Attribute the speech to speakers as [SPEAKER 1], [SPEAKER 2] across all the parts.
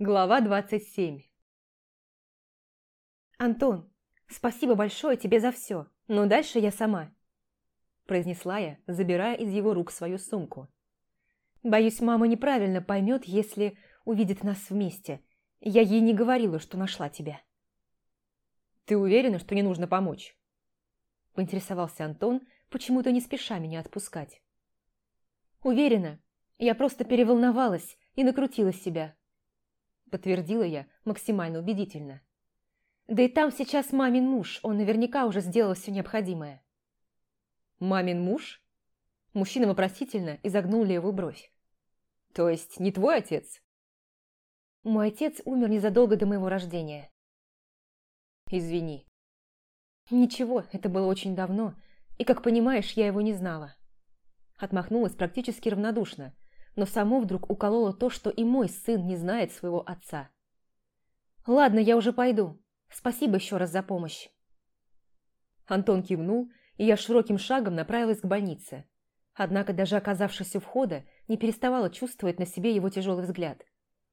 [SPEAKER 1] Глава 27 «Антон, спасибо большое тебе за все, но дальше я сама», произнесла я, забирая из его рук свою сумку. «Боюсь, мама неправильно поймет, если увидит нас вместе. Я ей не говорила, что нашла тебя». «Ты уверена, что не нужно помочь?» поинтересовался Антон, почему-то не спеша меня отпускать. «Уверена, я просто переволновалась и накрутила себя», подтвердила я максимально убедительно. Да и там сейчас мамин муж, он наверняка уже сделал все необходимое. Мамин муж? Мужчина вопросительно изогнул левую бровь. То есть не твой отец? Мой отец умер незадолго до моего рождения. Извини. Ничего, это было очень давно, и, как понимаешь, я его не знала. Отмахнулась практически равнодушно, но само вдруг укололо то, что и мой сын не знает своего отца. «Ладно, я уже пойду. Спасибо еще раз за помощь». Антон кивнул, и я широким шагом направилась к больнице. Однако, даже оказавшись у входа, не переставала чувствовать на себе его тяжелый взгляд.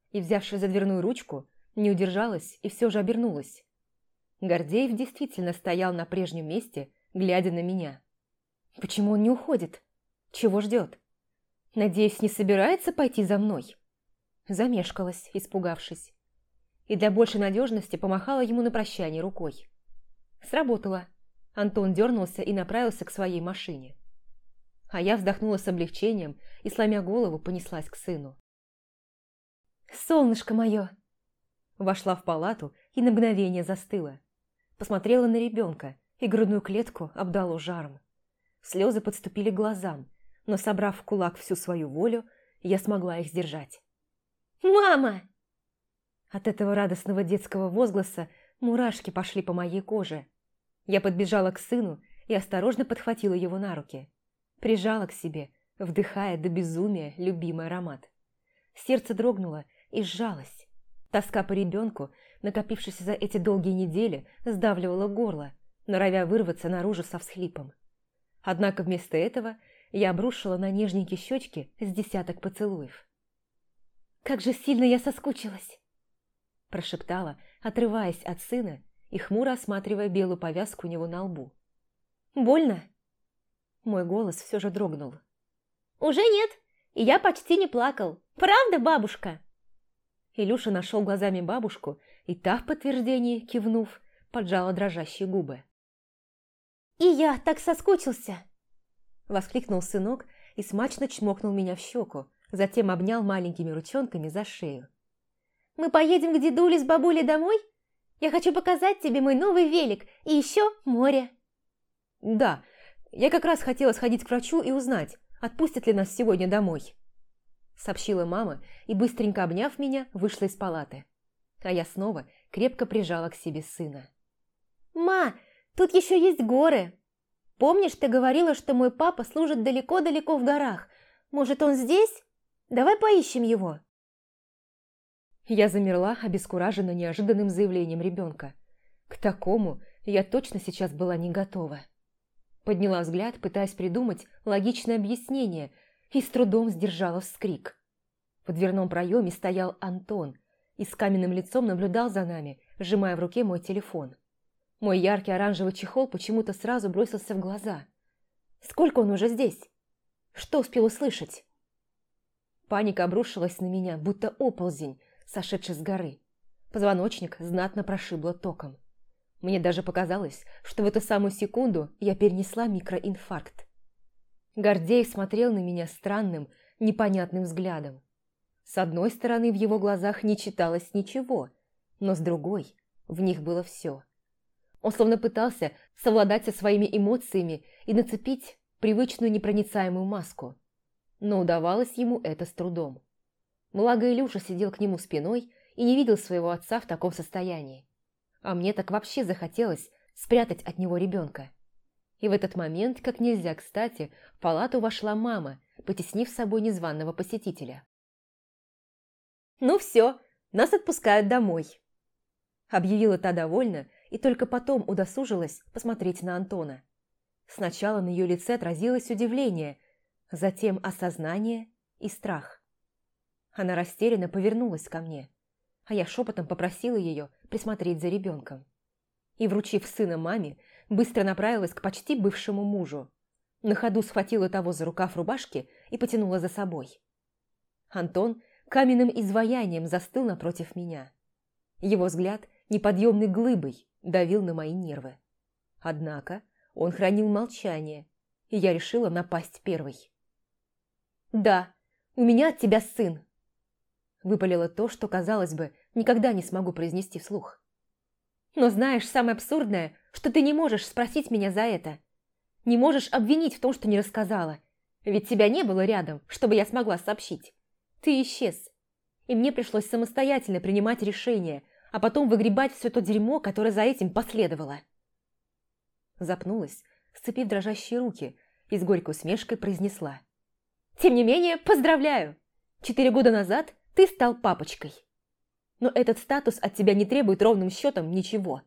[SPEAKER 1] И, взявшись за дверную ручку, не удержалась и все же обернулась. Гордеев действительно стоял на прежнем месте, глядя на меня. Почему он не уходит? Чего ждет? Надеюсь, не собирается пойти за мной? Замешкалась, испугавшись и для большей надежности помахала ему на прощание рукой. Сработало. Антон дернулся и направился к своей машине. А я вздохнула с облегчением и, сломя голову, понеслась к сыну. «Солнышко мое!» Вошла в палату и на мгновение застыла. Посмотрела на ребенка, и грудную клетку обдало жаром. Слезы подступили к глазам, но, собрав в кулак всю свою волю, я смогла их сдержать. «Мама!» От этого радостного детского возгласа мурашки пошли по моей коже. Я подбежала к сыну и осторожно подхватила его на руки. Прижала к себе, вдыхая до безумия любимый аромат. Сердце дрогнуло и сжалось. Тоска по ребенку, накопившаяся за эти долгие недели, сдавливала горло, норовя вырваться наружу со всхлипом. Однако вместо этого я обрушила на нежненькие щечки с десяток поцелуев. «Как же сильно я соскучилась!» прошептала, отрываясь от сына и хмуро осматривая белую повязку у него на лбу. «Больно?» Мой голос все же дрогнул. «Уже нет, и я почти не плакал. Правда, бабушка?» Илюша нашел глазами бабушку, и та в подтверждении, кивнув, поджала дрожащие губы. «И я так соскучился!» Воскликнул сынок и смачно чмокнул меня в щеку, затем обнял маленькими ручонками за шею. Мы поедем к дедуле с бабулей домой? Я хочу показать тебе мой новый велик и еще море». «Да, я как раз хотела сходить к врачу и узнать, отпустят ли нас сегодня домой», сообщила мама и, быстренько обняв меня, вышла из палаты. А я снова крепко прижала к себе сына. «Ма, тут еще есть горы. Помнишь, ты говорила, что мой папа служит далеко-далеко в горах? Может, он здесь? Давай поищем его». Я замерла, обескуражена неожиданным заявлением ребенка. К такому я точно сейчас была не готова. Подняла взгляд, пытаясь придумать логичное объяснение, и с трудом сдержала вскрик. В дверном проеме стоял Антон и с каменным лицом наблюдал за нами, сжимая в руке мой телефон. Мой яркий оранжевый чехол почему-то сразу бросился в глаза. Сколько он уже здесь? Что успел услышать? Паника обрушилась на меня, будто оползень, сошедший с горы. Позвоночник знатно прошибло током. Мне даже показалось, что в эту самую секунду я перенесла микроинфаркт. Гордеев смотрел на меня странным, непонятным взглядом. С одной стороны, в его глазах не читалось ничего, но с другой в них было все. Он словно пытался совладать со своими эмоциями и нацепить привычную непроницаемую маску. Но удавалось ему это с трудом. Благо Илюша сидел к нему спиной и не видел своего отца в таком состоянии. А мне так вообще захотелось спрятать от него ребенка. И в этот момент, как нельзя кстати, в палату вошла мама, потеснив с собой незваного посетителя. «Ну все, нас отпускают домой», – объявила та довольно и только потом удосужилась посмотреть на Антона. Сначала на ее лице отразилось удивление, затем осознание и страх. Она растерянно повернулась ко мне. а я шепотом попросила ее присмотреть за ребенком. И, вручив сына маме, быстро направилась к почти бывшему мужу. На ходу схватила того за рукав рубашки и потянула за собой. Антон каменным изваянием застыл напротив меня. Его взгляд неподъемной глыбой давил на мои нервы. Однако он хранил молчание, и я решила напасть первой. «Да, у меня от тебя сын!» Выпалила то, что, казалось бы, никогда не смогу произнести вслух. «Но знаешь, самое абсурдное, что ты не можешь спросить меня за это. Не можешь обвинить в том, что не рассказала. Ведь тебя не было рядом, чтобы я смогла сообщить. Ты исчез. И мне пришлось самостоятельно принимать решение, а потом выгребать все то дерьмо, которое за этим последовало». Запнулась, сцепив дрожащие руки, и с горькой усмешкой произнесла. «Тем не менее, поздравляю! Четыре года назад ты стал папочкой. Но этот статус от тебя не требует ровным счетом ничего.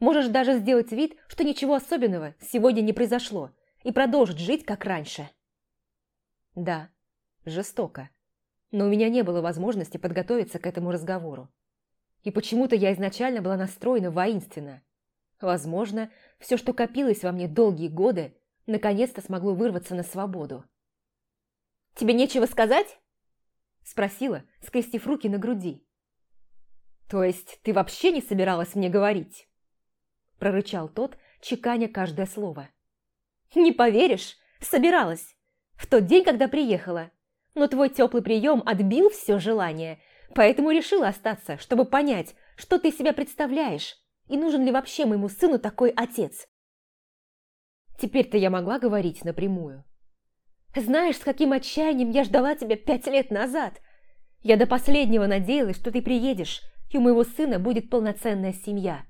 [SPEAKER 1] Можешь даже сделать вид, что ничего особенного сегодня не произошло, и продолжить жить, как раньше». Да, жестоко. Но у меня не было возможности подготовиться к этому разговору. И почему-то я изначально была настроена воинственно. Возможно, все, что копилось во мне долгие годы, наконец-то смогло вырваться на свободу. «Тебе нечего сказать?» Спросила, скрестив руки на груди. «То есть ты вообще не собиралась мне говорить?» Прорычал тот, чеканя каждое слово. «Не поверишь, собиралась. В тот день, когда приехала. Но твой теплый прием отбил все желание, поэтому решила остаться, чтобы понять, что ты себя представляешь и нужен ли вообще моему сыну такой отец. Теперь-то я могла говорить напрямую. Знаешь, с каким отчаянием я ждала тебя пять лет назад? Я до последнего надеялась, что ты приедешь, и у моего сына будет полноценная семья.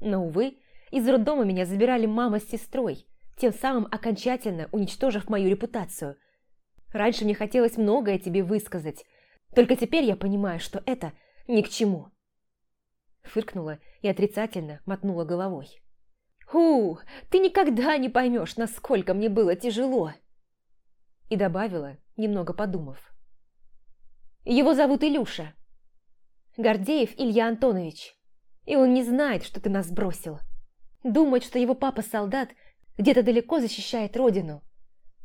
[SPEAKER 1] Но, увы, из роддома меня забирали мама с сестрой, тем самым окончательно уничтожив мою репутацию. Раньше мне хотелось многое тебе высказать, только теперь я понимаю, что это ни к чему. Фыркнула и отрицательно мотнула головой. «Ху, ты никогда не поймешь, насколько мне было тяжело!» И добавила, немного подумав. «Его зовут Илюша. Гордеев Илья Антонович. И он не знает, что ты нас бросил. Думает, что его папа-солдат где-то далеко защищает родину.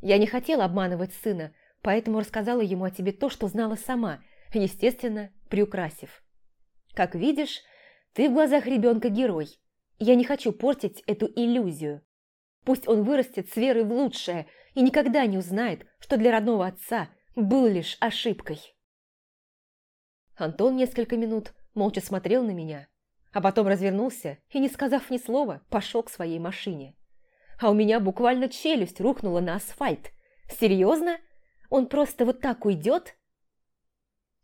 [SPEAKER 1] Я не хотела обманывать сына, поэтому рассказала ему о тебе то, что знала сама, естественно, приукрасив. Как видишь, ты в глазах ребенка герой. Я не хочу портить эту иллюзию. Пусть он вырастет с верой в лучшее и никогда не узнает, что для родного отца был лишь ошибкой. Антон несколько минут молча смотрел на меня, а потом развернулся и, не сказав ни слова, пошел к своей машине. А у меня буквально челюсть рухнула на асфальт. Серьезно? Он просто вот так уйдет?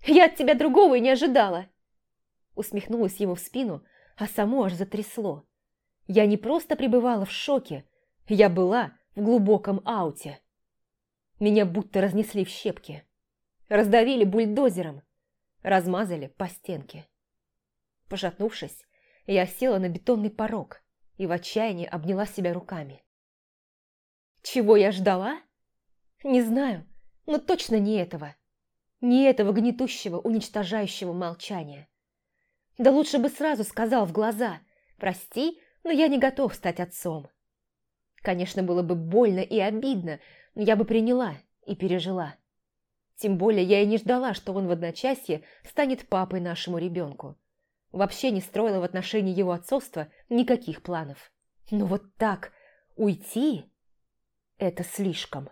[SPEAKER 1] Я от тебя другого и не ожидала усмехнулась ему в спину, а само аж затрясло. Я не просто пребывала в шоке, я была в глубоком ауте. Меня будто разнесли в щепки. Раздавили бульдозером, размазали по стенке. Пошатнувшись, я села на бетонный порог и в отчаянии обняла себя руками. Чего я ждала? Не знаю, но точно не этого. Не этого гнетущего, уничтожающего молчания. Да лучше бы сразу сказал в глаза «Прости, но я не готов стать отцом». Конечно, было бы больно и обидно, но я бы приняла и пережила. Тем более я и не ждала, что он в одночасье станет папой нашему ребенку. Вообще не строила в отношении его отцовства никаких планов. Но вот так уйти – это слишком.